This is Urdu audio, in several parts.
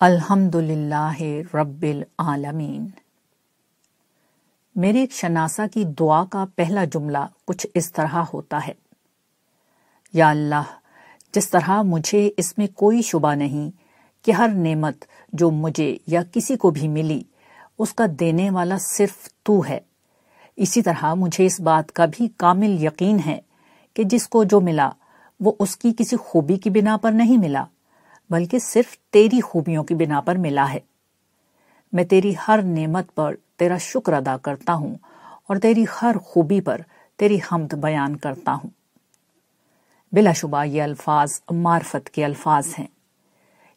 الحمد للہ رب العالمین۔ میرے ایک شناسا کی دعا کا پہلا جملہ کچھ اس طرح ہوتا ہے۔ یا اللہ، جس طرح مجھے اس میں کوئی شبہ نہیں کہ ہر نعمت جو مجھے یا کسی کو بھی ملی، اس کا دینے والا صرف تو ہے۔ اسی طرح مجھے اس بات کا بھی کامل یقین ہے کہ جس کو جو ملا، وہ اس کی کسی خوبی کی بنا پر نہیں ملا۔ بلکہ صرف تیری خوبیوں کی بنا پر ملا ہے۔ میں تیری ہر نعمت پر تیرا شکر ادا کرتا ہوں اور تیری ہر خوبی پر تیری حمد بیان کرتا ہوں۔ بلا شبہ یہ الفاظ معرفت کے الفاظ ہیں۔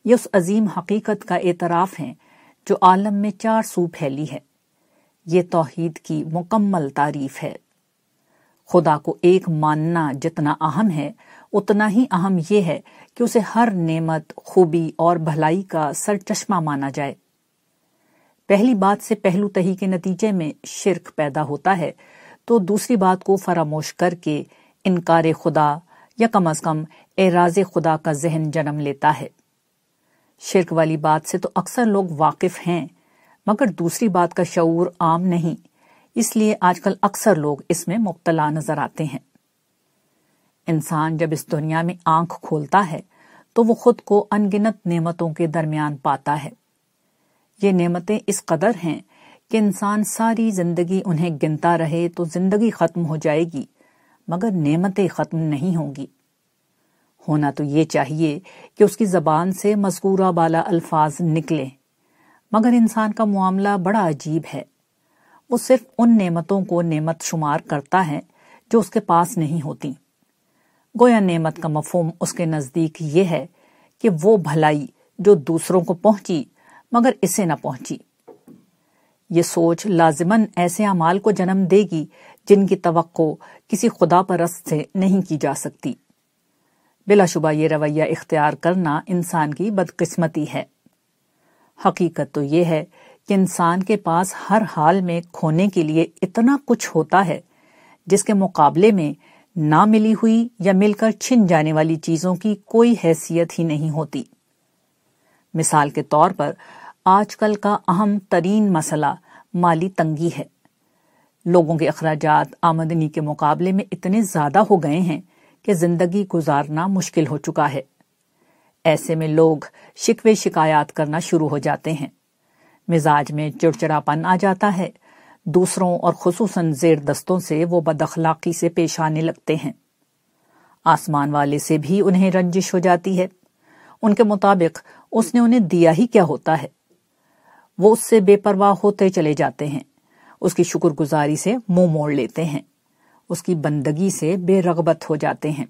یہ اس عظیم حقیقت کا اعتراف ہیں جو عالم میں چار سو پھیلی ہے۔ یہ توحید کی مکمل تعریف ہے۔ خدا کو ایک ماننا جتنا اہم ہے اتنا ہی اہم یہ ہے کہ اسے ہر نعمت، خوبی اور بھلائی کا سر چشمہ مانا جائے۔ پہلی بات سے پہلو تہی کے نتیجے میں شرک پیدا ہوتا ہے، تو دوسری بات کو فراموش کر کے انکار خدا یا کم از کم اعراض خدا کا ذہن جنم لیتا ہے۔ شرک والی بات سے تو اکثر لوگ واقف ہیں، مگر دوسری بات کا شعور عام نہیں، اس لیے آج کل اکثر لوگ اس میں مبتلا نظر آتے ہیں۔ انسان جب اس دنیا میں آنکھ کھولتا ہے، تو وہ خود کو انگنت نعمتوں کے درمیان پاتا ہے۔ یہ نعمتیں اس قدر ہیں کہ انسان ساری زندگی انہیں گنتا رہے تو زندگی ختم ہو جائے گی، مگر نعمتیں ختم نہیں ہوں گی۔ ہونا تو یہ چاہیے کہ اس کی زبان سے مذکورہ بالا الفاظ نکلے مگر انسان کا معاملہ بڑا عجیب ہے۔ وہ صرف ان نعمتوں کو نعمت شمار کرتا ہے جو اس کے پاس نہیں ہوتی۔ گویا نعمت کا مفہوم اس کے نزدیک یہ ہے کہ وہ بھلائی جو دوسروں کو پہنچی مگر اسے نہ پہنچی۔ یہ سوچ لازمن ایسے اعمال کو جنم دے گی جن کی توقع کسی خدا پرست سے نہیں کی جا سکتی۔ بلا شبہ یہ رویہ اختیار کرنا انسان کی بدقسمتی ہے۔ حقیقت تو یہ ہے کہ انسان کے پاس ہر حال میں کھونے کے لیے اتنا کچھ ہوتا ہے جس کے مقابلے میں نہ ملی ہوئی یا مل کر چھن جانے والی چیزوں کی کوئی حیثیت ہی نہیں ہوتی۔ مثال کے طور پر، آج کل کا اہم ترین مسئلہ مالی تنگی ہے۔ لوگوں کے اخراجات آمدنی کے مقابلے میں اتنے زیادہ ہو گئے ہیں کہ زندگی گزارنا مشکل ہو چکا ہے۔ ایسے میں لوگ شکوے شکایات کرنا شروع ہو جاتے ہیں۔ مزاج میں چڑچڑاپن آ جاتا ہے۔ دوسروں اور خصوصاً زیر دستوں سے وہ بد اخلاقی سے پیش آنے لگتے ہیں۔ آسمان والے سے بھی انہیں رنجش ہو جاتی ہے۔ ان کے مطابق اس نے انہیں دیا ہی کیا ہوتا ہے۔ وہ اس سے بے پرواہ ہوتے چلے جاتے ہیں۔ اس کی شکر گزاری سے منہ موڑ لیتے ہیں۔ اس کی بندگی سے بے رغبت ہو جاتے ہیں۔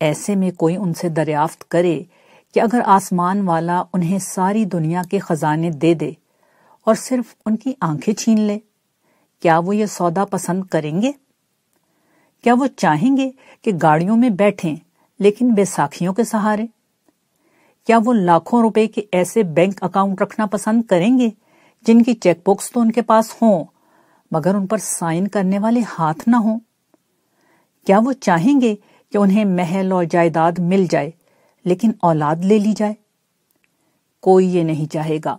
ایسے میں کوئی ان سے دریافت کرے کہ اگر آسمان والا انہیں ساری دنیا کے خزانے دے دے اور صرف ان کی آنکھیں چھین لے۔ کیا وہ یہ سودا پسند کریں گے؟ کیا وہ چاہیں گے کہ گاڑیوں میں بیٹھیں لیکن بے ساکھیوں کے سہارے؟ کیا وہ لاکھوں روپے کے ایسے بینک اکاؤنٹ رکھنا پسند کریں گے جن کی چیک بکس تو ان کے پاس ہوں مگر ان پر سائن کرنے والے ہاتھ نہ ہوں؟ کیا وہ چاہیں گے کہ انہیں محل اور جائیداد مل جائے لیکن اولاد لے لی جائے؟ کوئی یہ نہیں چاہے گا۔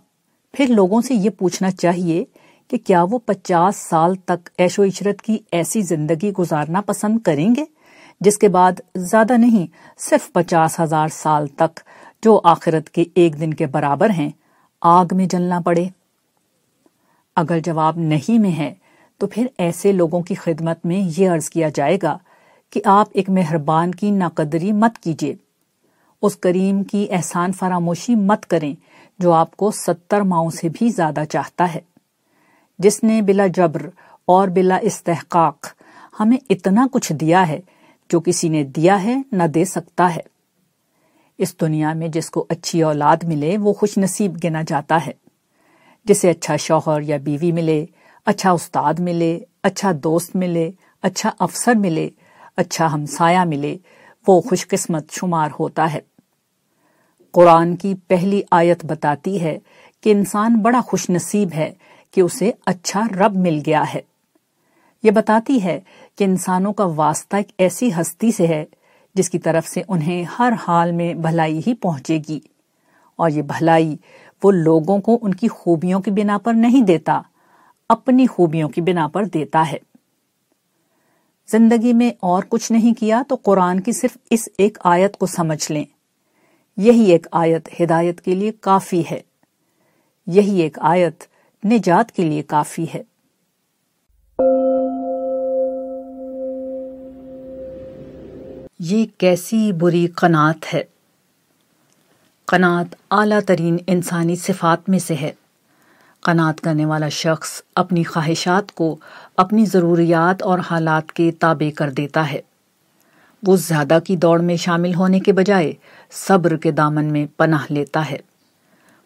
پھر لوگوں سے یہ پوچھنا چاہیے کہ کیا وہ پچاس سال تک ایش و عشرت کی ایسی زندگی گزارنا پسند کریں گے؟ جس کے بعد زیادہ نہیں، صرف پچاس ہزار سال تک جو آخرت کے ایک دن کے برابر ہیں، آگ میں جلنا پڑے۔ اگر جواب نہیں میں ہے، تو پھر ایسے لوگوں کی خدمت میں یہ عرض کیا جائے گا کہ آپ ایک مہربان کی ناقدری مت کیجیے اس کریم کی احسان فراموشی مت کریں۔ جو آپ کو ستر ماؤں سے بھی زیادہ چاہتا ہے۔ جس نے بلا جبر اور بلا استحقاق ہمیں اتنا کچھ دیا ہے جو کسی نے دیا ہے، نہ دے سکتا ہے۔ اس دنیا میں جس کو اچھی اولاد ملے، وہ خوش نصیب گنا جاتا ہے۔ جسے اچھا شوہر یا بیوی ملے اچھا استاد ملے اچھا دوست ملے اچھا افسر ملے اچھا ہمسایہ ملے، وہ خوش قسمت شمار ہوتا ہے۔ قرآن کی پہلی آیت بتاتی ہے کہ انسان بڑا خوش نصیب ہے کہ اسے اچھا رب مل گیا ہے۔ یہ بتاتی ہے کہ انسانوں کا واسطہ ایک ایسی ہستی سے ہے جس کی طرف سے انہیں ہر حال میں بھلائی ہی پہنچے گی۔ اور یہ بھلائی وہ لوگوں کو ان کی خوبیوں کی بنا پر نہیں دیتا، اپنی خوبیوں کی بنا پر دیتا ہے۔ زندگی میں اور کچھ نہیں کیا تو قرآن کی صرف اس ایک آیت کو سمجھ لیں۔ یہی ایک آیت ہدایت کے لیے کافی ہے۔ یہی ایک آیت نجات کے لیے کافی ہے۔ یہ کیسی بری قنات ہے؟ قنات اعلیٰ ترین انسانی صفات میں سے ہے۔ قنات کرنے والا شخص اپنی خواہشات کو اپنی ضروریات اور حالات کے تابع کر دیتا ہے۔ وہ زیادہ کی دوڑ میں شامل ہونے کے بجائے صبر کے دامن میں پناہ لیتا ہے۔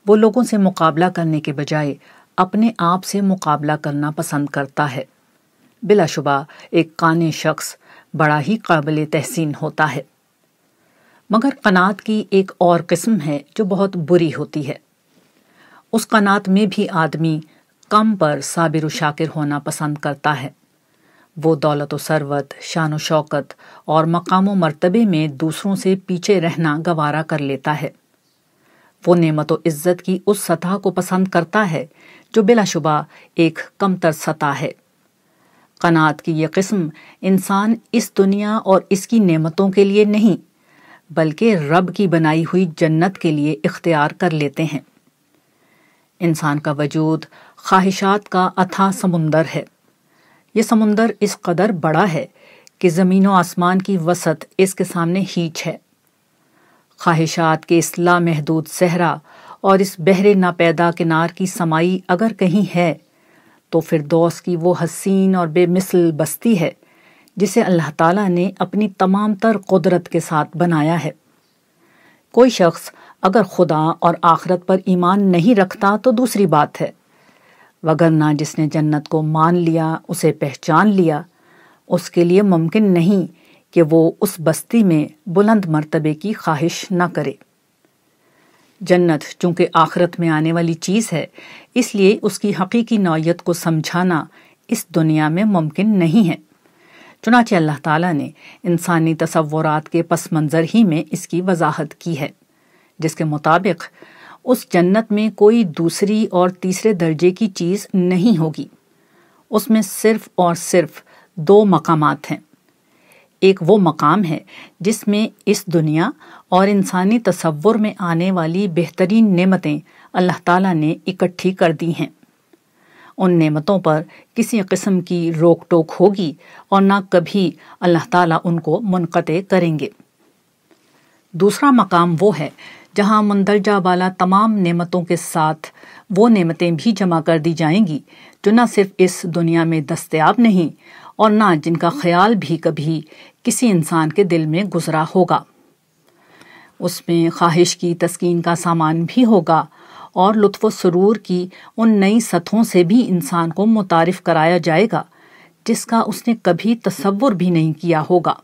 وہ لوگوں سے مقابلہ کرنے کے بجائے اپنے آپ سے مقابلہ کرنا پسند کرتا ہے۔ بلا شبہ ایک کانے شخص بڑا ہی قابل تحسین ہوتا ہے۔ مگر قنات کی ایک اور قسم ہے جو بہت بری ہوتی ہے۔ اس قنات میں بھی آدمی کم پر صابر و شاکر ہونا پسند کرتا ہے۔ وہ دولت و ثروت، شان و شوکت اور مقام و مرتبے میں دوسروں سے پیچھے رہنا گوارا کر لیتا ہے۔ وہ نعمت و عزت کی اس سطح کو پسند کرتا ہے جو بلا شبہ ایک کم تر سطح ہے۔ قنات کی یہ قسم انسان اس دنیا اور اس کی نعمتوں کے لیے نہیں، بلکہ رب کی بنائی ہوئی جنت کے لیے اختیار کر لیتے ہیں۔ انسان کا وجود خواہشات کا اتھا سمندر ہے۔ یہ سمندر اس قدر بڑا ہے کہ زمین و آسمان کی وسط اس کے سامنے ہیچ ہے۔ خواہشات کے اصلاح محدود صحرا اور اس بحر ناپیدا کنار کی سمائی اگر کہیں ہے، تو پھر دوست کی وہ حسین اور بے مثل بستی ہے جسے اللہ تعالیٰ نے اپنی تمام تر قدرت کے ساتھ بنایا ہے۔ کوئی شخص اگر خدا اور آخرت پر ایمان نہیں رکھتا تو دوسری بات ہے۔ وگرنہ جس نے جنت کو مان لیا، اسے پہچان لیا، اس کے لیے ممکن نہیں کہ وہ اس بستی میں بلند مرتبے کی خواہش نہ کرے۔ جنت چونکہ آخرت میں آنے والی چیز ہے، اس لیے اس کی حقیقی نوعیت کو سمجھانا اس دنیا میں ممکن نہیں ہے۔ چنانچہ اللہ تعالیٰ نے انسانی تصورات کے پس منظر ہی میں اس کی وضاحت کی ہے، جس کے مطابق اس جنت میں کوئی دوسری اور تیسرے درجے کی چیز نہیں ہوگی۔ اس میں صرف اور صرف دو مقامات ہیں۔ ایک وہ مقام ہے جس میں اس دنیا اور انسانی تصور میں آنے والی بہترین نعمتیں اللہ تعالیٰ نے اکٹھی کر دی ہیں۔ ان نعمتوں پر کسی قسم کی روک ٹوک ہوگی اور نہ کبھی اللہ تعالیٰ ان کو منقطع کریں گے۔ دوسرا مقام وہ ہے جہاں مندرجہ بالا تمام نعمتوں کے ساتھ وہ نعمتیں بھی جمع کر دی جائیں گی جو نہ صرف اس دنیا میں دستیاب نہیں اور نہ جن کا خیال بھی کبھی کسی انسان کے دل میں گزرا ہوگا۔ اس میں خواہش کی تسکین کا سامان بھی ہوگا اور لطف و سرور کی ان نئی سطحوں سے بھی انسان کو متعارف کرایا جائے گا، جس کا اس نے کبھی تصور بھی نہیں کیا ہوگا۔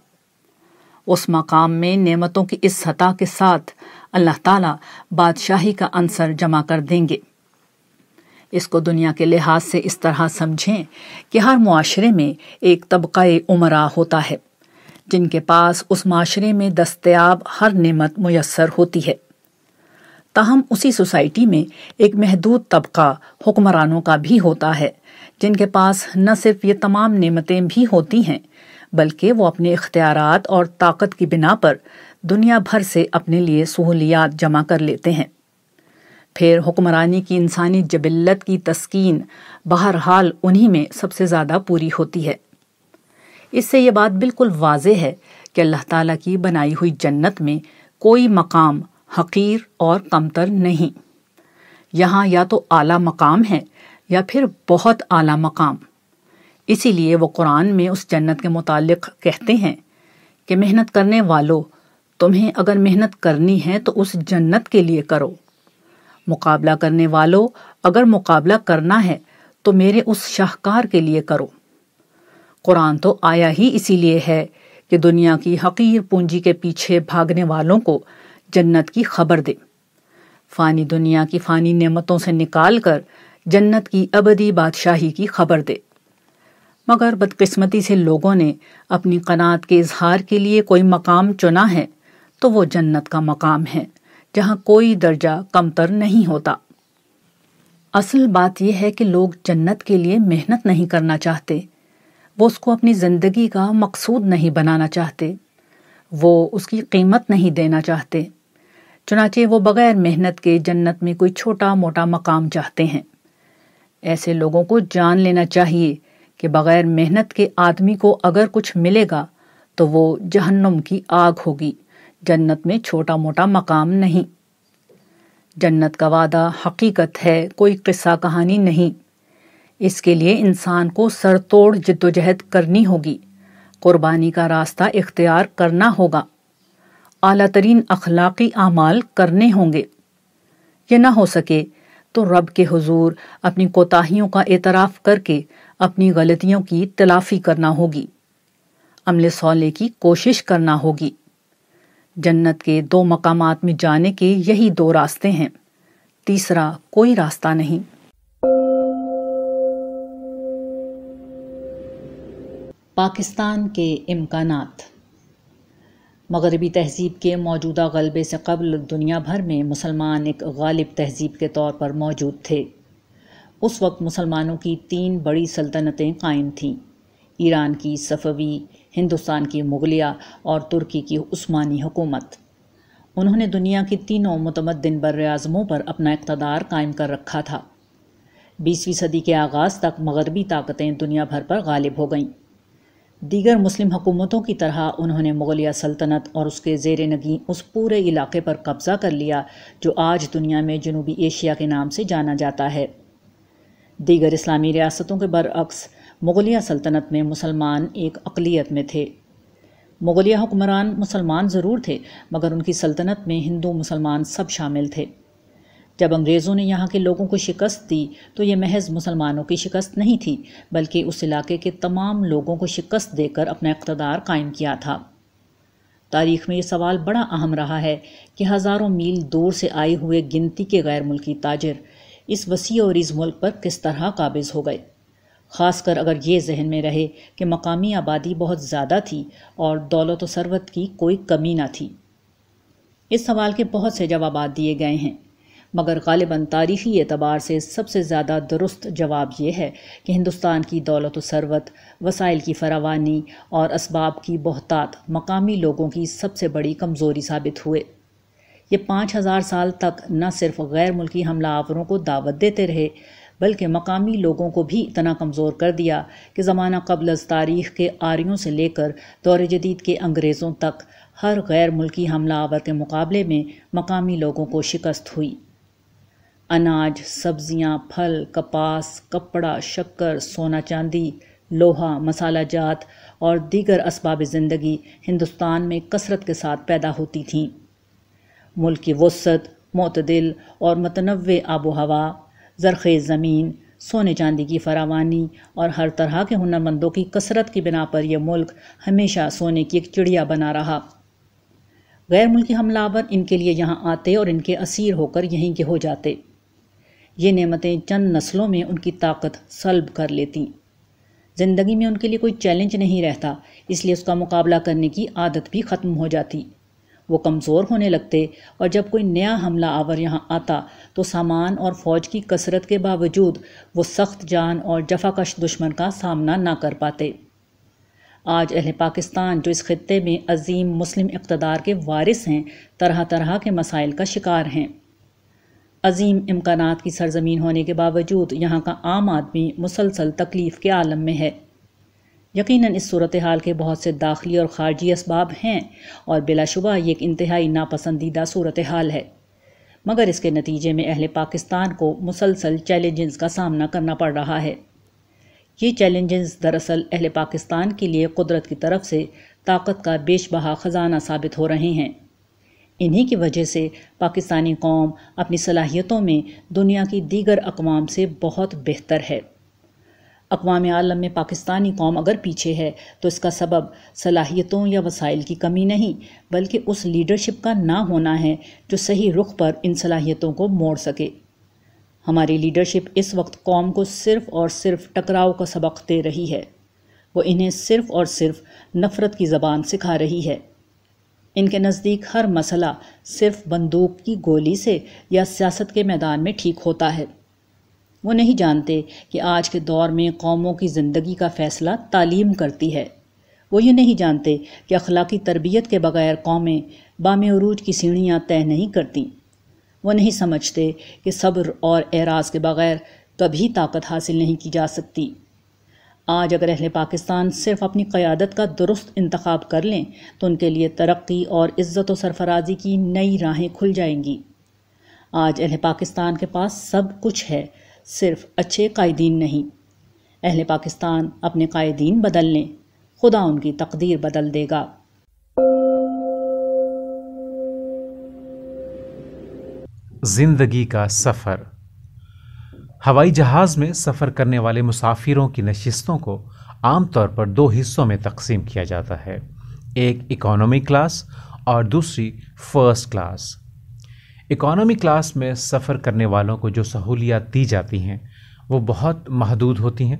اس مقام میں نعمتوں کی اس سطح کے ساتھ اللہ تعالیٰ بادشاہی کا عنصر جمع کر دیں گے۔ اس کو دنیا کے لحاظ سے اس طرح سمجھیں کہ ہر معاشرے میں ایک طبقہ عمرہ ہوتا ہے، جن کے پاس اس معاشرے میں دستیاب ہر نعمت میسر ہوتی ہے۔ تاہم اسی سوسائٹی میں ایک محدود طبقہ حکمرانوں کا بھی ہوتا ہے، جن کے پاس نہ صرف یہ تمام نعمتیں بھی ہوتی ہیں، بلکہ وہ اپنے اختیارات اور طاقت کی بنا پر دنیا بھر سے اپنے لیے سہولیات جمع کر لیتے ہیں۔ پھر حکمرانی کی انسانی جبلت کی تسکین بہرحال انہی میں سب سے زیادہ پوری ہوتی ہے۔ اس سے یہ بات بالکل واضح ہے کہ اللہ تعالیٰ کی بنائی ہوئی جنت میں کوئی مقام حقیر اور کمتر نہیں۔ یہاں یا تو اعلیٰ مقام ہے یا پھر بہت اعلیٰ مقام۔ اسی لیے وہ قرآن میں اس جنت کے متعلق کہتے ہیں کہ محنت کرنے والوں تمہیں اگر محنت کرنی ہے تو اس جنت کے لیے کرو۔ مقابلہ کرنے والوں اگر مقابلہ کرنا ہے تو میرے اس شاہکار کے لیے کرو۔ قرآن تو آیا ہی اسی لیے ہے کہ دنیا کی حقیر پونجی کے پیچھے بھاگنے والوں کو جنت کی خبر دے۔ فانی دنیا کی فانی نعمتوں سے نکال کر جنت کی ابدی بادشاہی کی خبر دے۔ مگر بدقسمتی سے لوگوں نے اپنی قناعت کے اظہار کے لیے کوئی مقام چنا ہے۔ تو وہ جنت کا مقام ہے، جہاں کوئی درجہ کمتر نہیں ہوتا۔ اصل بات یہ ہے کہ لوگ جنت کے لیے محنت نہیں کرنا چاہتے۔ وہ اس کو اپنی زندگی کا مقصود نہیں بنانا چاہتے۔ وہ اس کی قیمت نہیں دینا چاہتے۔ چنانچہ وہ بغیر محنت کے جنت میں کوئی چھوٹا موٹا مقام چاہتے ہیں۔ ایسے لوگوں کو جان لینا چاہیے کہ بغیر محنت کے آدمی کو اگر کچھ ملے گا تو وہ جہنم کی آگ ہوگی۔ جنت میں چھوٹا موٹا مقام نہیں۔ جنت کا وعدہ حقیقت ہے، کوئی قصہ کہانی نہیں۔ اس کے لیے انسان کو سر توڑ جد و جہد کرنی ہوگی۔ قربانی کا راستہ اختیار کرنا ہوگا۔ اعلیٰ ترین اخلاقی اعمال کرنے ہوں گے۔ یہ نہ ہو سکے تو رب کے حضور اپنی کوتاہیوں کا اعتراف کر کے اپنی غلطیوں کی تلافی کرنا ہوگی۔ عمل سولے کی کوشش کرنا ہوگی۔ جنت کے دو مقامات میں جانے کے یہی دو راستے ہیں۔ تیسرا کوئی راستہ نہیں۔ پاکستان کے امکانات۔ مغربی تہذیب کے موجودہ غلبے سے قبل دنیا بھر میں مسلمان ایک غالب تہذیب کے طور پر موجود تھے۔ اس وقت مسلمانوں کی تین بڑی سلطنتیں قائم تھیں۔ ایران کی صفوی ہندوستان کی مغلیہ اور ترکی کی عثمانی حکومت۔ انہوں نے دنیا کی تینوں متمدن بر اعظموں پر اپنا اقتدار قائم کر رکھا تھا۔ بیسویں صدی کے آغاز تک مغربی طاقتیں دنیا بھر پر غالب ہو گئیں۔ دیگر مسلم حکومتوں کی طرح انہوں نے مغلیہ سلطنت اور اس کے زیر نگی اس پورے علاقے پر قبضہ کر لیا، جو آج دنیا میں جنوبی ایشیا کے نام سے جانا جاتا ہے۔ دیگر اسلامی ریاستوں کے برعکس مغلیہ سلطنت میں مسلمان ایک اقلیت میں تھے۔ مغلیہ حکمران مسلمان ضرور تھے، مگر ان کی سلطنت میں ہندو مسلمان سب شامل تھے۔ جب انگریزوں نے یہاں کے لوگوں کو شکست دی تو یہ محض مسلمانوں کی شکست نہیں تھی، بلکہ اس علاقے کے تمام لوگوں کو شکست دے کر اپنا اقتدار قائم کیا تھا۔ تاریخ میں یہ سوال بڑا اہم رہا ہے کہ ہزاروں میل دور سے آئے ہوئے گنتی کے غیر ملکی تاجر اس وسیع اور اس ملک پر کس طرح قابض ہو گئے۔ خاص کر اگر یہ ذہن میں رہے کہ مقامی آبادی بہت زیادہ تھی اور دولت و ثروت کی کوئی کمی نہ تھی۔ اس سوال کے بہت سے جوابات دیے گئے ہیں، مگر غالباً تاریخی اعتبار سے سب سے زیادہ درست جواب یہ ہے کہ ہندوستان کی دولت و ثروت، وسائل کی فراوانی اور اسباب کی بہتات مقامی لوگوں کی سب سے بڑی کمزوری ثابت ہوئے۔ یہ پانچ ہزار سال تک نہ صرف غیر ملکی حملہ آوروں کو دعوت دیتے رہے بلکہ مقامی لوگوں کو بھی اتنا کمزور کر دیا کہ زمانہ قبل از تاریخ کے آریوں سے لے کر دور جدید کے انگریزوں تک ہر غیر ملکی حملہ آور کے مقابلے میں مقامی لوگوں کو شکست ہوئی۔ اناج، سبزیاں، پھل، کپاس، کپڑا، شکر، سونا چاندی، لوہا، مسالہ جات اور دیگر اسباب زندگی ہندوستان میں کثرت کے ساتھ پیدا ہوتی تھیں۔ ملک کی وسعت، معتدل اور متنوع آب و ہوا زرخیز زمین، سونے چاندی کی فراوانی اور ہر طرح کے ہنرمندوں کی کثرت کی بنا پر یہ ملک ہمیشہ سونے کی ایک چڑیا بنا رہا۔ غیر ملکی حملہ آور ان کے لیے یہاں آتے اور ان کے اسیر ہو کر یہیں کے ہو جاتے۔ یہ نعمتیں چند نسلوں میں ان کی طاقت سلب کر لیتی۔ زندگی میں ان کے لیے کوئی چیلنج نہیں رہتا، اس لیے اس کا مقابلہ کرنے کی عادت بھی ختم ہو جاتی۔ وہ کمزور ہونے لگتے اور جب کوئی نیا حملہ آور یہاں آتا تو سامان اور فوج کی کثرت کے باوجود وہ سخت جان اور جفاکش دشمن کا سامنا نہ کر پاتے۔ آج اہل پاکستان جو اس خطے میں عظیم مسلم اقتدار کے وارث ہیں، طرح طرح کے مسائل کا شکار ہیں۔ عظیم امکانات کی سرزمین ہونے کے باوجود یہاں کا عام آدمی مسلسل تکلیف کے عالم میں ہے۔ یقیناً اس صورتحال کے بہت سے داخلی اور خارجی اسباب ہیں اور بلا شبہ یہ ایک انتہائی ناپسندیدہ صورتحال ہے۔ مگر اس کے نتیجے میں اہل پاکستان کو مسلسل چیلنجز کا سامنا کرنا پڑ رہا ہے۔ یہ چیلنجز دراصل اہل پاکستان کے لیے قدرت کی طرف سے طاقت کا بیش بہا خزانہ ثابت ہو رہے ہیں۔ انہی کی وجہ سے پاکستانی قوم اپنی صلاحیتوں میں دنیا کی دیگر اقوام سے بہت بہتر ہے۔ اقوام عالم میں پاکستانی قوم اگر پیچھے ہے تو اس کا سبب صلاحیتوں یا وسائل کی کمی نہیں، بلکہ اس لیڈرشپ کا نہ ہونا ہے جو صحیح رخ پر ان صلاحیتوں کو موڑ سکے۔ ہماری لیڈرشپ اس وقت قوم کو صرف اور صرف ٹکراؤ کا سبق دے رہی ہے۔ وہ انہیں صرف اور صرف نفرت کی زبان سکھا رہی ہے۔ ان کے نزدیک ہر مسئلہ صرف بندوق کی گولی سے یا سیاست کے میدان میں ٹھیک ہوتا ہے۔ وہ نہیں جانتے کہ آج کے دور میں قوموں کی زندگی کا فیصلہ تعلیم کرتی ہے۔ وہ یہ نہیں جانتے کہ اخلاقی تربیت کے بغیر قومیں بام عروج کی سیڑھیاں طے نہیں کرتیں وہ نہیں سمجھتے کہ صبر اور اعراض کے بغیر کبھی طاقت حاصل نہیں کی جا سکتی۔ آج اگر اہل پاکستان صرف اپنی قیادت کا درست انتخاب کر لیں، تو ان کے لیے ترقی اور عزت و سرفرازی کی نئی راہیں کھل جائیں گی۔ آج اہل پاکستان کے پاس سب کچھ ہے صرف اچھے قائدین نہیں۔ اہل پاکستان اپنے قائدین بدل لیں۔ خدا ان کی تقدیر بدل دے گا۔ زندگی کا سفر۔ ہوائی جہاز میں سفر کرنے والے مسافروں کی نشستوں کو عام طور پر دو حصوں میں تقسیم کیا جاتا ہے۔ ایک اکانومی کلاس اور دوسری فرسٹ کلاس۔ اکانومی کلاس میں سفر کرنے والوں کو جو سہولیات دی جاتی ہیں، وہ بہت محدود ہوتی ہیں۔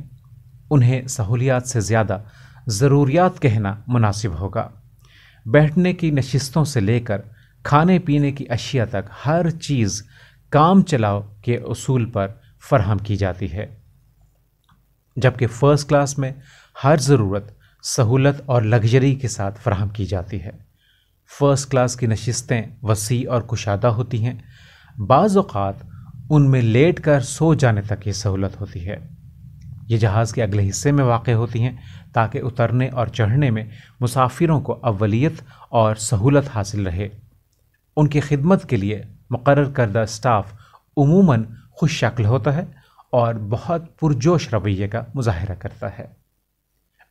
انہیں سہولیات سے زیادہ ضروریات کہنا مناسب ہوگا۔ بیٹھنے کی نشستوں سے لے کر کھانے پینے کی اشیاء تک ہر چیز کام چلاؤ کے اصول پر فراہم کی جاتی ہے۔ جبکہ فرسٹ کلاس میں ہر ضرورت سہولت اور لگژری کے ساتھ فراہم کی جاتی ہے۔ فرسٹ کلاس کی نشستیں وسیع اور کشادہ ہوتی ہیں۔ بعض اوقات ان میں لیٹ کر سو جانے تک یہ سہولت ہوتی ہے۔ یہ جہاز کے اگلے حصے میں واقع ہوتی ہیں تاکہ اترنے اور چڑھنے میں مسافروں کو اولیت اور سہولت حاصل رہے۔ ان کی خدمت کے لیے مقرر کردہ اسٹاف عموماً خوش شکل ہوتا ہے اور بہت پرجوش رویے کا مظاہرہ کرتا ہے۔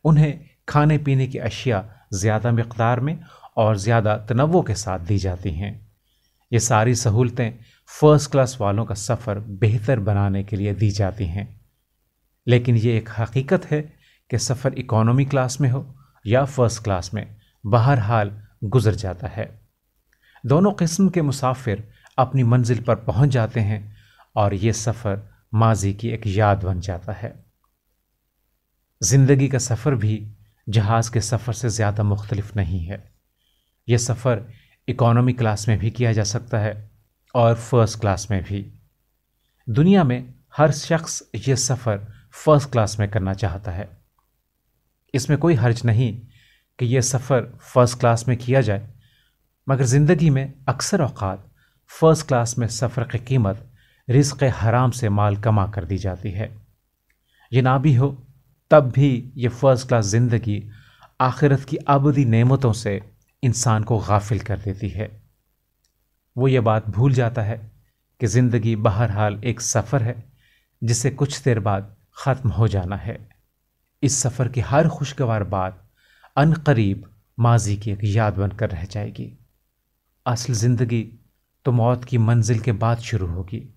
انہیں کھانے پینے کی اشیاء زیادہ مقدار میں اور زیادہ تنوع کے ساتھ دی جاتی ہیں۔ یہ ساری سہولتیں فرسٹ کلاس والوں کا سفر بہتر بنانے کے لیے دی جاتی ہیں۔ لیکن یہ ایک حقیقت ہے کہ سفر اکانومی کلاس میں ہو یا فرسٹ کلاس میں، بہرحال گزر جاتا ہے۔ دونوں قسم کے مسافر اپنی منزل پر پہنچ جاتے ہیں اور یہ سفر ماضی کی ایک یاد بن جاتا ہے۔ زندگی کا سفر بھی جہاز کے سفر سے زیادہ مختلف نہیں ہے۔ یہ سفر اکانومی کلاس میں بھی کیا جا سکتا ہے اور فرسٹ کلاس میں بھی۔ دنیا میں ہر شخص یہ سفر فرسٹ کلاس میں کرنا چاہتا ہے۔ اس میں کوئی حرج نہیں کہ یہ سفر فرسٹ کلاس میں کیا جائے، مگر زندگی میں اکثر اوقات فرسٹ کلاس میں سفر کی قیمت رزق حرام سے مال کما کر دی جاتی ہے۔ یہ نہ بھی ہو تب بھی یہ فرسٹ کلاس زندگی آخرت کی آبدی نعمتوں سے انسان کو غافل کر دیتی ہے۔ وہ یہ بات بھول جاتا ہے کہ زندگی بہرحال ایک سفر ہے جسے کچھ دیر بعد ختم ہو جانا ہے۔ اس سفر کی ہر خوشگوار بات ان قریب ماضی کی ایک یاد بن کر رہ جائے گی۔ اصل زندگی تو موت کی منزل کے بعد شروع ہوگی۔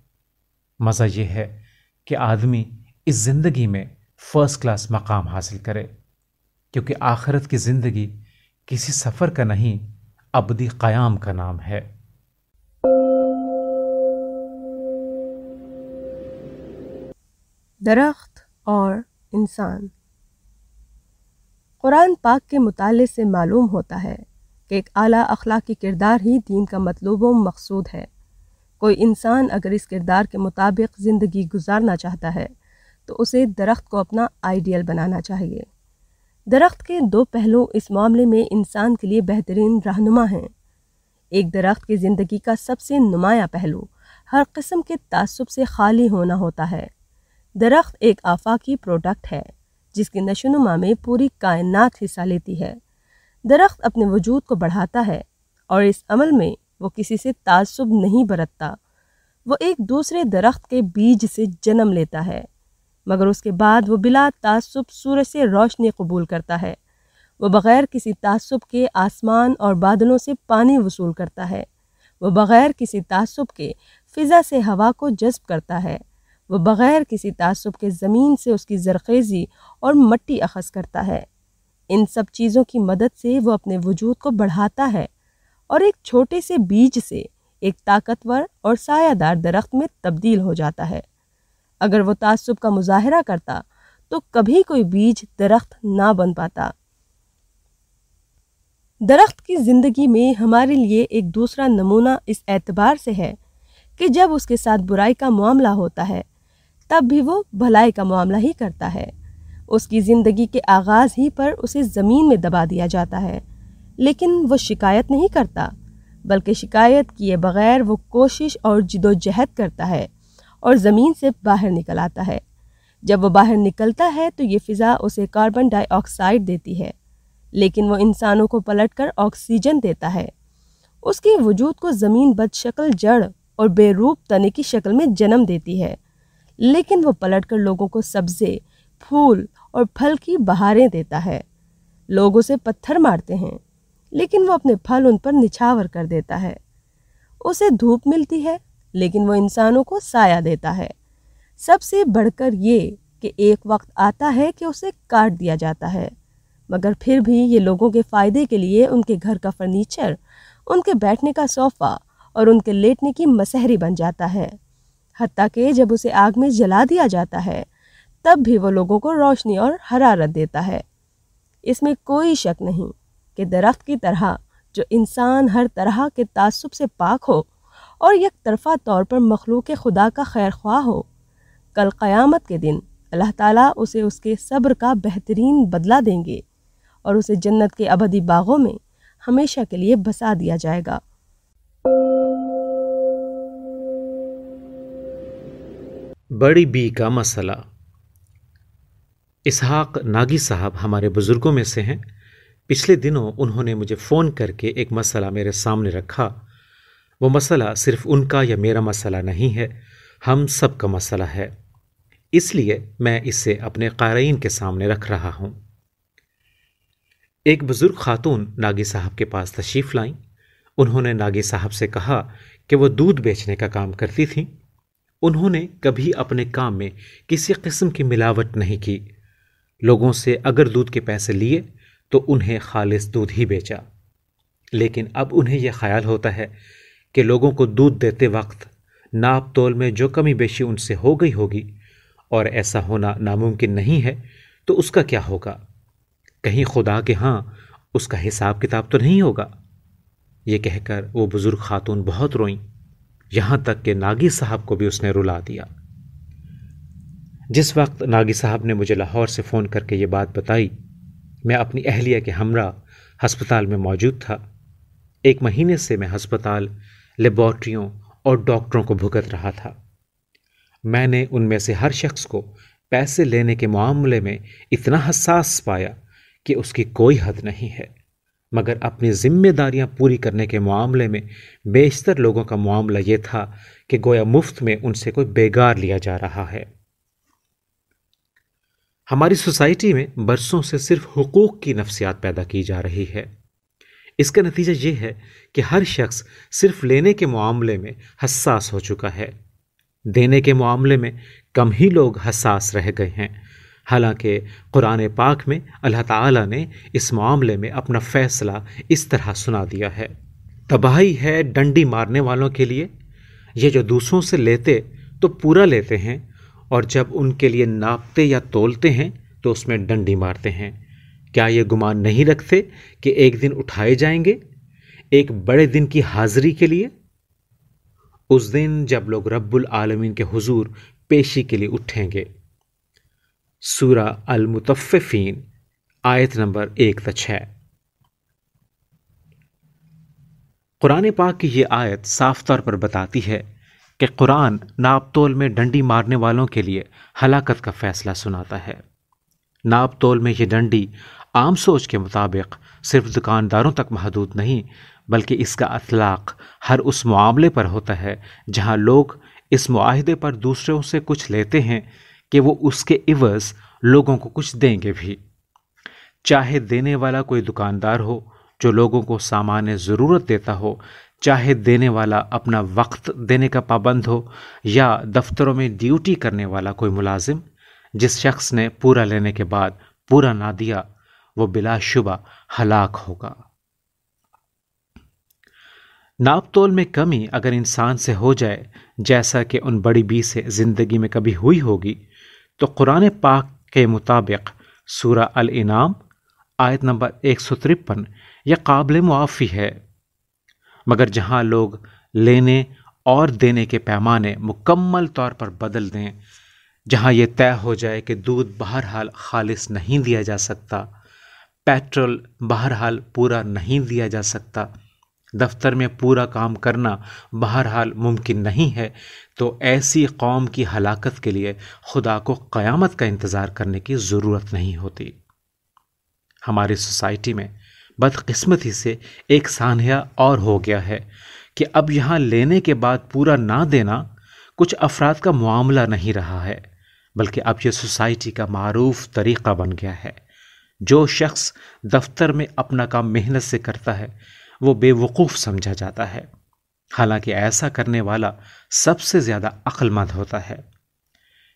مزہ یہ ہے کہ آدمی اس زندگی میں فرسٹ کلاس مقام حاصل کرے، کیونکہ آخرت کی زندگی کسی سفر کا نہیں، ابدی قیام کا نام ہے۔ درخت اور انسان۔ قرآن پاک کے مطالعے سے معلوم ہوتا ہے کہ ایک اعلیٰ اخلاقی کردار ہی دین کا مطلوب و مقصود ہے۔ کوئی انسان اگر اس کردار کے مطابق زندگی گزارنا چاہتا ہے، تو اسے درخت کو اپنا آئیڈیل بنانا چاہیے۔ درخت کے دو پہلو اس معاملے میں انسان کے لیے بہترین رہنما ہیں۔ ایک درخت کی زندگی کا سب سے نمایاں پہلو ہر قسم کے تعصب سے خالی ہونا ہوتا ہے۔ درخت ایک آفاقی پروڈکٹ ہے، جس کی نشو نما میں پوری کائنات حصہ لیتی ہے۔ درخت اپنے وجود کو بڑھاتا ہے اور اس عمل میں وہ کسی سے تعصب نہیں برتتا، وہ ایک دوسرے درخت کے بیج سے جنم لیتا ہے۔ مگر اس کے بعد وہ بلا تعصب سورج سے روشنی قبول کرتا ہے۔ وہ بغیر کسی تعصب کے آسمان اور بادلوں سے پانی وصول کرتا ہے۔ وہ بغیر کسی تعصب کے فضا سے ہوا کو جذب کرتا ہے۔ وہ بغیر کسی تعصب کے زمین سے اس کی زرخیزی اور مٹی اخذ کرتا ہے۔ ان سب چیزوں کی مدد سے وہ اپنے وجود کو بڑھاتا ہے اور ایک چھوٹے سے بیج سے ایک طاقتور اور سایہ دار درخت میں تبدیل ہو جاتا ہے۔ اگر وہ تعصب کا مظاہرہ کرتا تو کبھی کوئی بیج درخت نہ بن پاتا۔ درخت کی زندگی میں ہمارے لیے ایک دوسرا نمونہ اس اعتبار سے ہے کہ جب اس کے ساتھ برائی کا معاملہ ہوتا ہے، تب بھی وہ بھلائی کا معاملہ ہی کرتا ہے۔ اس کی زندگی کے آغاز ہی پر اسے زمین میں دبا دیا جاتا ہے، لیکن وہ شکایت نہیں کرتا، بلکہ شکایت کیے بغیر وہ کوشش اور جد و جہد کرتا ہے۔ اور زمین سے باہر نکل آتا ہے۔ جب وہ باہر نکلتا ہے تو یہ فضا اسے کاربن ڈائی آکسائڈ دیتی ہے، لیکن وہ انسانوں کو پلٹ کر آکسیجن دیتا ہے۔ اس کے وجود کو زمین بد شکل جڑ اور بے روپ تنے کی شکل میں جنم دیتی ہے۔ لیکن وہ پلٹ کر لوگوں کو سبزے، پھول اور پھل کی بہاریں دیتا ہے۔ لوگ اسے پتھر مارتے ہیں، لیکن وہ اپنے پھل ان پر نچھاور کر دیتا ہے۔ اسے دھوپ ملتی ہے لیکن وہ انسانوں کو سایہ دیتا ہے۔ سب سے بڑھ کر یہ کہ ایک وقت آتا ہے کہ اسے کاٹ دیا جاتا ہے۔ مگر پھر بھی یہ لوگوں کے فائدے کے لیے ان کے گھر کا فرنیچر، ان کے بیٹھنے کا صوفہ اور ان کے لیٹنے کی مسحری بن جاتا ہے۔ حتیٰ کہ جب اسے آگ میں جلا دیا جاتا ہے، تب بھی وہ لوگوں کو روشنی اور حرارت دیتا ہے۔ اس میں کوئی شک نہیں کہ درخت کی طرح جو انسان ہر طرح کے تعصب سے پاک ہو اور یک طرفہ طور پر مخلوق خدا کا خیر خواہ ہو۔ کل قیامت کے دن اللہ تعالیٰ اسے اس کے صبر کا بہترین بدلہ دیں گے اور اسے جنت کے ابدی باغوں میں ہمیشہ کے لیے بسا دیا جائے گا۔ بڑی بی کا مسئلہ۔ اسحاق ناگی صاحب ہمارے بزرگوں میں سے ہیں۔ پچھلے دنوں انہوں نے مجھے فون کر کے ایک مسئلہ میرے سامنے رکھا۔ وہ مسئلہ صرف ان کا یا میرا مسئلہ نہیں ہے، ہم سب کا مسئلہ ہے۔ اس لیے میں اسے اپنے قارئین کے سامنے رکھ رہا ہوں۔ ایک بزرگ خاتون ناگی صاحب کے پاس تشریف لائیں۔ انہوں نے ناگی صاحب سے کہا کہ وہ دودھ بیچنے کا کام کرتی تھیں۔ انہوں نے کبھی اپنے کام میں کسی قسم کی ملاوٹ نہیں کی۔ لوگوں سے اگر دودھ کے پیسے لیے تو انہیں خالص دودھ ہی بیچا۔ لیکن اب انہیں یہ خیال ہوتا ہے کہ لوگوں کو دودھ دیتے وقت ناپ تول میں جو کمی بیشی ان سے ہو گئی ہوگی اور ایسا ہونا ناممکن نہیں ہے، تو اس کا کیا ہوگا؟ کہیں خدا کے ہاں اس کا حساب کتاب تو نہیں ہوگا؟ یہ کہہ کر وہ بزرگ خاتون بہت روئیں، یہاں تک کہ ناگی صاحب کو بھی اس نے رلا دیا۔ جس وقت ناگی صاحب نے مجھے لاہور سے فون کر کے یہ بات بتائی، میں اپنی اہلیہ کے ہمراہ ہسپتال میں موجود تھا۔ ایک مہینے سے میں ہسپتال لیبارٹریوں اور ڈاکٹروں کو بھگت رہا تھا۔ میں نے ان میں سے ہر شخص کو پیسے لینے کے معاملے میں اتنا حساس پایا کہ اس کی کوئی حد نہیں ہے۔ مگر اپنی ذمہ داریاں پوری کرنے کے معاملے میں بیشتر لوگوں کا معاملہ یہ تھا کہ گویا مفت میں ان سے کوئی بیگار لیا جا رہا ہے۔ ہماری سوسائٹی میں برسوں سے صرف حقوق کی نفسیات پیدا کی جا رہی ہے۔ اس کا نتیجہ یہ ہے کہ ہر شخص صرف لینے کے معاملے میں حساس ہو چکا ہے۔ دینے کے معاملے میں کم ہی لوگ حساس رہ گئے ہیں۔ حالانکہ قرآن پاک میں اللہ تعالیٰ نے اس معاملے میں اپنا فیصلہ اس طرح سنا دیا ہے۔ تباہی ہے ڈنڈی مارنے والوں کے لیے۔ یہ جو دوسروں سے لیتے تو پورا لیتے ہیں اور جب ان کے لیے ناپتے یا تولتے ہیں تو اس میں ڈنڈی مارتے ہیں۔ کیا یہ گمان نہیں رکھتے کہ ایک دن اٹھائے جائیں گے؟ ایک بڑے دن کی حاضری کے لیے؟ اس دن جب لوگ رب العالمین کے حضور پیشی کے لیے اٹھیں گے۔ سورہ المتففین آیت نمبر ایک چھ۔ قرآن پاک کی یہ آیت صاف طور پر بتاتی ہے کہ قرآن ناپ تول میں ڈنڈی مارنے والوں کے لیے ہلاکت کا فیصلہ سناتا ہے۔ ناپ تول میں یہ ڈنڈی عام سوچ کے مطابق صرف دکانداروں تک محدود نہیں، بلکہ اس کا اطلاق ہر اس معاملے پر ہوتا ہے جہاں لوگ اس معاہدے پر دوسروں سے کچھ لیتے ہیں کہ وہ اس کے عوض لوگوں کو کچھ دیں گے بھی۔ چاہے دینے والا کوئی دکاندار ہو جو لوگوں کو سامان ضرورت دیتا ہو، چاہے دینے والا اپنا وقت دینے کا پابند ہو یا دفتروں میں ڈیوٹی کرنے والا کوئی ملازم، جس شخص نے پورا لینے کے بعد پورا نہ دیا وہ بلا شبہ ہلاک ہوگا۔ ناپ تول میں کمی اگر انسان سے ہو جائے، جیسا کہ ان بڑی بی سے زندگی میں کبھی ہوئی ہوگی، تو قرآن پاک کے مطابق سورہ الانعام آیت نمبر ایک سو ترپن یا قابل معافی ہے۔ مگر جہاں لوگ لینے اور دینے کے پیمانے مکمل طور پر بدل دیں، جہاں یہ طے ہو جائے کہ دودھ بہرحال خالص نہیں دیا جا سکتا پیٹرول بہرحال پورا نہیں دیا جا سکتا۔ دفتر میں پورا کام کرنا بہرحال ممکن نہیں ہے۔ تو ایسی قوم کی ہلاکت کے لیے خدا کو قیامت کا انتظار کرنے کی ضرورت نہیں ہوتی۔ ہماری سوسائٹی میں بدقسمتی سے ایک سانحہ اور ہو گیا ہے کہ اب یہاں لینے کے بعد پورا نہ دینا کچھ افراد کا معاملہ نہیں رہا ہے، بلکہ اب یہ سوسائٹی کا معروف طریقہ بن گیا ہے۔ جو شخص دفتر میں اپنا کام محنت سے کرتا ہے، وہ بے وقوف سمجھا جاتا ہے۔ حالانکہ ایسا کرنے والا سب سے زیادہ عقل مند ہوتا ہے۔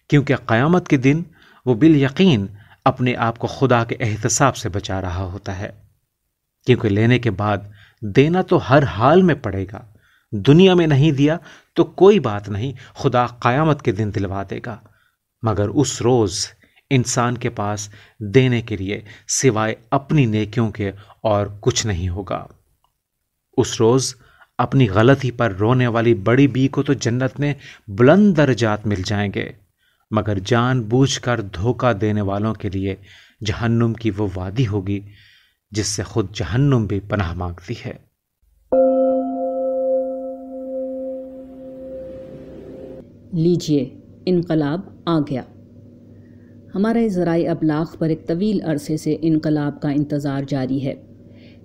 کیونکہ قیامت کے دن وہ بال یقین اپنے آپ کو خدا کے احتساب سے بچا رہا ہوتا ہے۔ کیونکہ لینے کے بعد دینا تو ہر حال میں پڑے گا۔ دنیا میں نہیں دیا تو کوئی بات نہیں، خدا قیامت کے دن دلوا دے گا۔ مگر اس روز انسان کے پاس دینے کے لیے سوائے اپنی نیکیوں کے اور کچھ نہیں ہوگا۔ اس روز اپنی غلطی پر رونے والی بڑی بی کو تو جنت میں بلند درجات مل جائیں گے، مگر جان بوجھ کر دھوکہ دینے والوں کے لیے جہنم کی وہ وادی ہوگی جس سے خود جہنم بھی پناہ مانگتی ہے۔ لیجیے انقلاب آ گیا۔ ہمارے ذرائع ابلاغ پر ایک طویل عرصے سے انقلاب کا انتظار جاری ہے۔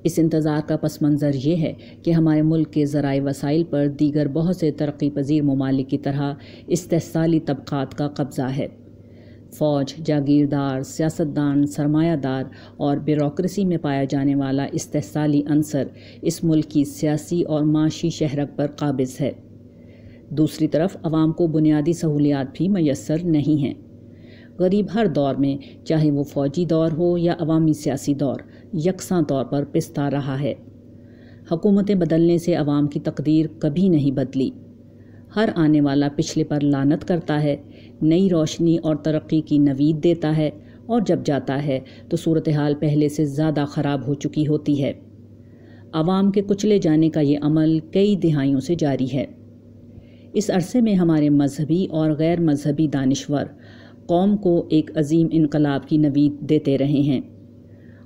اس انتظار کا پس منظر یہ ہے کہ ہمارے ملک کے ذرائع وسائل پر دیگر بہت سے ترقی پذیر ممالک کی طرح استحصالی طبقات کا قبضہ ہے۔ فوج، جاگیردار، سیاستدان، سرمایہ دار اور بیوروکریسی میں پایا جانے والا استحصالی عنصر اس ملک کی سیاسی اور معاشی شہرک پر قابض ہے۔ دوسری طرف عوام کو بنیادی سہولیات بھی میسر نہیں ہیں۔ غریب ہر دور میں، چاہے وہ فوجی دور ہو یا عوامی سیاسی دور، یکساں طور پر پستا رہا ہے۔ حکومتیں بدلنے سے عوام کی تقدیر کبھی نہیں بدلی۔ ہر آنے والا پچھلے پر لانت کرتا ہے، نئی روشنی اور ترقی کی نوید دیتا ہے اور جب جاتا ہے تو صورتحال پہلے سے زیادہ خراب ہو چکی ہوتی ہے۔ عوام کے کچلے جانے کا یہ عمل کئی دہائیوں سے جاری ہے۔ اس عرصے میں ہمارے مذہبی اور غیر مذہبی دانشور قوم کو ایک عظیم انقلاب کی نوید دیتے رہے ہیں۔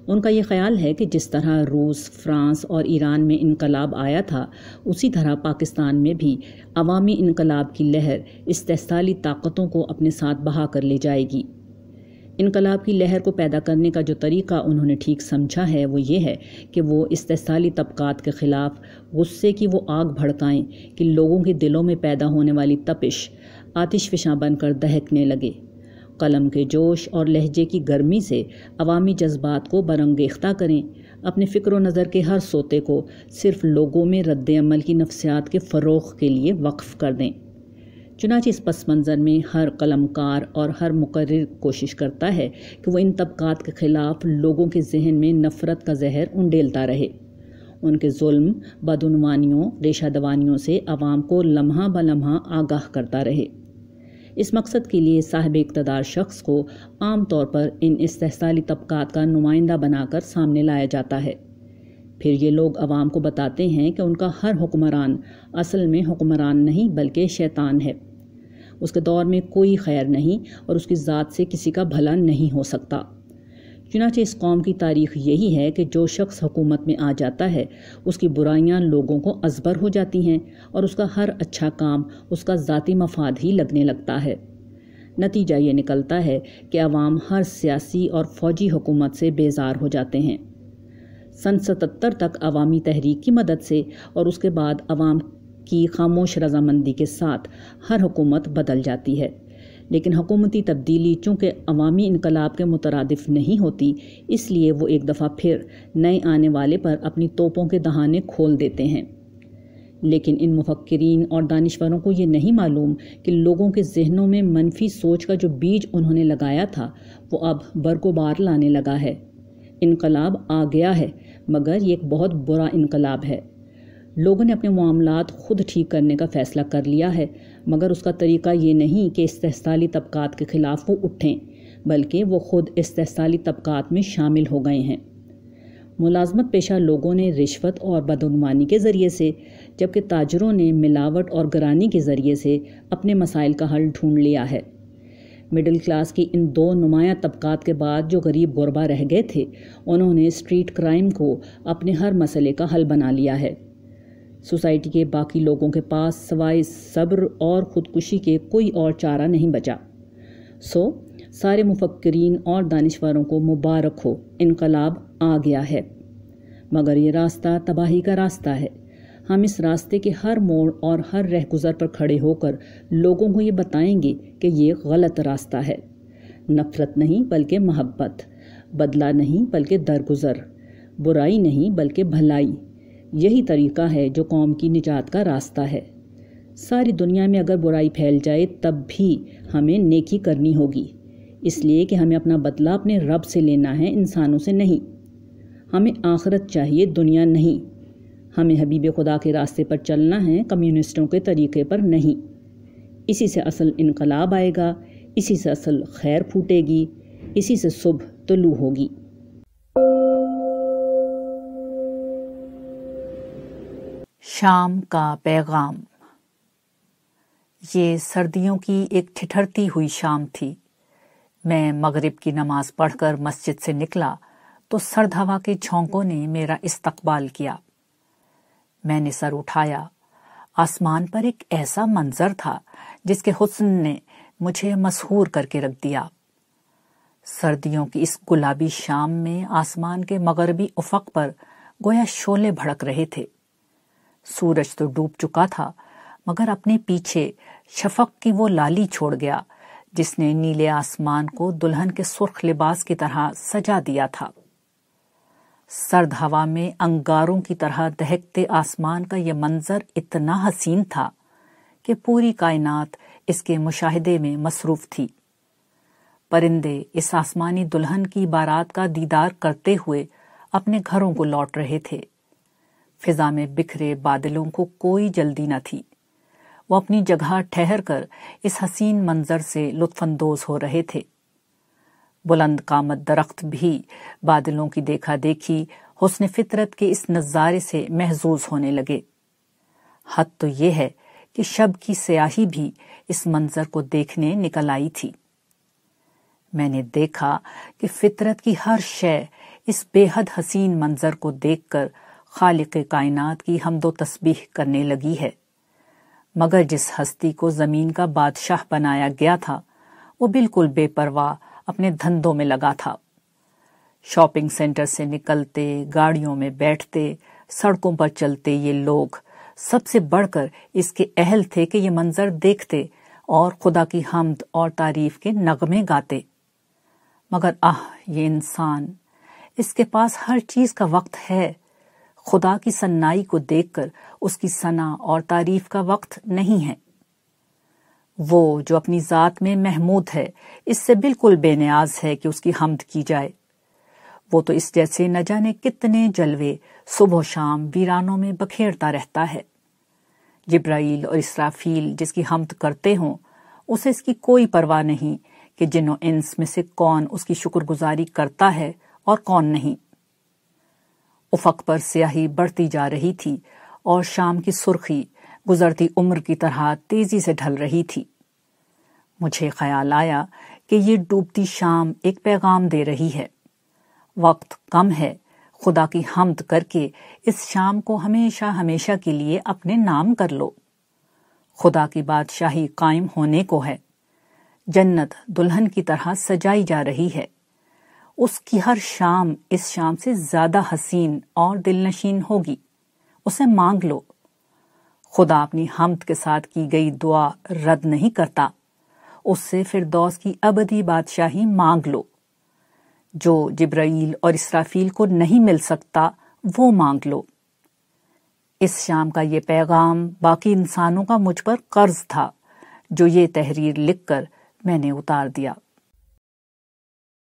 ان کا یہ خیال ہے کہ جس طرح روس، فرانس اور ایران میں انقلاب آیا تھا، اسی طرح پاکستان میں بھی عوامی انقلاب کی لہر استحصالی طاقتوں کو اپنے ساتھ بہا کر لے جائے گی۔ انقلاب کی لہر کو پیدا کرنے کا جو طریقہ انہوں نے ٹھیک سمجھا ہے، وہ یہ ہے کہ وہ استحصالی طبقات کے خلاف غصے کی وہ آگ بھڑکائیں کہ لوگوں کے دلوں میں پیدا ہونے والی تپش آتش فشاں بن کر دہکنے لگے۔ قلم کے جوش اور لہجے کی گرمی سے عوامی جذبات کو برنگیختہ کریں۔ اپنے فکر و نظر کے ہر سوتے کو صرف لوگوں میں رد عمل کی نفسیات کے فروغ کے لیے وقف کر دیں۔ چنانچہ اس پس منظر میں ہر قلم کار اور ہر مقرر کوشش کرتا ہے کہ وہ ان طبقات کے خلاف لوگوں کے ذہن میں نفرت کا زہر انڈیلتا رہے۔ ان کے ظلم بدعنوانیوں، ریشہ دوانیوں سے عوام کو لمحہ بلمحہ آگاہ کرتا رہے۔ اس مقصد کے لیے صاحب اقتدار شخص کو عام طور پر ان استحصالی طبقات کا نمائندہ بنا کر سامنے لایا جاتا ہے۔ پھر یہ لوگ عوام کو بتاتے ہیں کہ ان کا ہر حکمران اصل میں حکمران نہیں بلکہ شیطان ہے۔ اس کے دور میں کوئی خیر نہیں اور اس کی ذات سے کسی کا بھلا نہیں ہو سکتا۔ چنانچہ اس قوم کی تاریخ یہی ہے کہ جو شخص حکومت میں آ جاتا ہے، اس کی برائیاں لوگوں کو ازبر ہو جاتی ہیں اور اس کا ہر اچھا کام، اس کا ذاتی مفاد ہی لگنے لگتا ہے۔ نتیجہ یہ نکلتا ہے کہ عوام ہر سیاسی اور فوجی حکومت سے بیزار ہو جاتے ہیں۔ سن ستتر تک عوامی تحریک کی مدد سے اور اس کے بعد عوام کی خاموش رضامندی کے ساتھ ہر حکومت بدل جاتی ہے۔ لیکن حکومتی تبدیلی چونکہ عوامی انقلاب کے مترادف نہیں ہوتی، اس لیے وہ ایک دفعہ پھر نئے آنے والے پر اپنی توپوں کے دہانے کھول دیتے ہیں۔ لیکن ان مفکرین اور دانشوروں کو یہ نہیں معلوم کہ لوگوں کے ذہنوں میں منفی سوچ کا جو بیج انہوں نے لگایا تھا، وہ اب برق بار لانے لگا ہے۔ انقلاب آ گیا ہے، مگر یہ ایک بہت برا انقلاب ہے۔ لوگوں نے اپنے معاملات خود ٹھیک کرنے کا فیصلہ کر لیا ہے۔ مگر اس کا طریقہ یہ نہیں کہ استحصالی طبقات کے خلاف وہ اٹھیں، بلکہ وہ خود استحصالی طبقات میں شامل ہو گئے ہیں۔ ملازمت پیشہ لوگوں نے رشوت اور بدعنوانی کے ذریعے سے، جبکہ تاجروں نے ملاوٹ اور گرانی کے ذریعے سے اپنے مسائل کا حل ڈھونڈ لیا ہے۔ مڈل کلاس کی ان دو نمایاں طبقات کے بعد جو غریب غربا رہ گئے تھے، انہوں نے اسٹریٹ کرائم کو اپنے ہر مسئلے کا حل بنا لیا ہے۔ سوسائٹی کے باقی لوگوں کے پاس سوائے صبر اور خودکشی کے کوئی اور چارہ نہیں بچا۔ سو، سارے مفکرین اور دانشوروں کو مبارک ہو، انقلاب آ گیا ہے۔ مگر یہ راستہ تباہی کا راستہ ہے۔ ہم اس راستے کے ہر موڑ اور ہر رہ گزر پر کھڑے ہو کر لوگوں کو یہ بتائیں گے کہ یہ غلط راستہ ہے۔ نفرت نہیں بلکہ محبت، بدلہ نہیں بلکہ درگزر، برائی نہیں بلکہ بھلائی۔ یہی طریقہ ہے جو قوم کی نجات کا راستہ ہے۔ ساری دنیا میں اگر برائی پھیل جائے تب بھی ہمیں نیکی کرنی ہوگی۔ اس لیے کہ ہمیں اپنا بدلہ اپنے رب سے لینا ہے، انسانوں سے نہیں۔ ہمیں آخرت چاہیے، دنیا نہیں۔ ہمیں حبیب خدا کے راستے پر چلنا ہے، کمیونسٹوں کے طریقے پر نہیں۔ اسی سے اصل انقلاب آئے گا، اسی سے اصل خیر پھوٹے گی، اسی سے صبح طلوع ہوگی۔ شام کا پیغام۔ یہ سردیوں کی ایک ٹھٹھرتی ہوئی شام تھی۔ میں مغرب کی نماز پڑھ کر مسجد سے نکلا تو سرد ہوا کے جھونکوں نے میرا استقبال کیا۔ میں نے سر اٹھایا۔ آسمان پر ایک ایسا منظر تھا جس کے حسن نے مجھے مسحور کر کے رکھ دیا۔ سردیوں کی اس گلابی شام میں آسمان کے مغربی افق پر گویا شولے بھڑک رہے تھے۔ سورج تو ڈوب چکا تھا، مگر اپنے پیچھے شفق کی وہ لالی چھوڑ گیا، جس نے نیلے آسمان کو دلہن کے سرخ لباس کی طرح سجا دیا تھا۔ سرد ہوا میں انگاروں کی طرح دہکتے آسمان کا یہ منظر اتنا حسین تھا کہ پوری کائنات اس کے مشاہدے میں مصروف تھی۔ پرندے اس آسمانی دلہن کی بارات کا دیدار کرتے ہوئے اپنے گھروں کو لوٹ رہے تھے۔ فضا میں بکھرے بادلوں کو کوئی جلدی نہ تھی۔ وہ اپنی جگہ ٹھہر کر اس حسین منظر سے لطف اندوز ہو رہے تھے۔ بلند قامت درخت بھی بادلوں کی دیکھا دیکھی حسن فطرت کے اس نظارے سے محظوظ ہونے لگے۔ حد تو یہ ہے کہ شب کی سیاہی بھی اس منظر کو دیکھنے نکل آئی تھی۔ میں نے دیکھا کہ فطرت کی ہر شے اس بے حد حسین منظر کو دیکھ کر خالق کائنات کی حمد و تسبیح کرنے لگی ہے۔ مگر جس ہستی کو زمین کا بادشاہ بنایا گیا تھا، وہ بالکل بے پرواہ اپنے دھندوں میں لگا تھا۔ شاپنگ سینٹر سے نکلتے، گاڑیوں میں بیٹھتے، سڑکوں پر چلتے یہ لوگ سب سے بڑھ کر اس کے اہل تھے کہ یہ منظر دیکھتے اور خدا کی حمد اور تعریف کے نغمے گاتے۔ مگر آہ، یہ انسان، اس کے پاس ہر چیز کا وقت ہے۔ خدا کی سنائی کو دیکھ کر اس کی سنا اور تعریف کا وقت نہیں ہے۔ وہ جو اپنی ذات میں محمود ہے، اس سے بالکل بے نیاز ہے کہ اس کی حمد کی جائے۔ وہ تو اس جیسے نہ جانے کتنے جلوے صبح و شام ویرانوں میں بکھیرتا رہتا ہے۔ جبرائیل اور اسرافیل جس کی حمد کرتے ہوں، اسے اس کی کوئی پرواہ نہیں کہ جنوں انس میں سے کون اس کی شکر گزاری کرتا ہے اور کون نہیں۔ افق پر سیاہی بڑھتی جا رہی تھی اور شام کی سرخی گزرتی عمر کی طرح تیزی سے ڈھل رہی تھی۔ مجھے خیال آیا کہ یہ ڈوبتی شام ایک پیغام دے رہی ہے۔ وقت کم ہے، خدا کی حمد کر کے اس شام کو ہمیشہ ہمیشہ کے لیے اپنے نام کر لو۔ خدا کی بادشاہی قائم ہونے کو ہے۔ جنت دلہن کی طرح سجائی جا رہی ہے۔ اس کی ہر شام اس شام سے زیادہ حسین اور دل نشین ہوگی۔ اسے مانگ لو۔ خدا اپنی حمد کے ساتھ کی گئی دعا رد نہیں کرتا۔ اس سے پھر کی ابدی بادشاہی مانگ لو۔ جو جبرائیل اور اسرافیل کو نہیں مل سکتا، وہ مانگ لو۔ اس شام کا یہ پیغام باقی انسانوں کا مجھ پر قرض تھا، جو یہ تحریر لکھ کر میں نے اتار دیا۔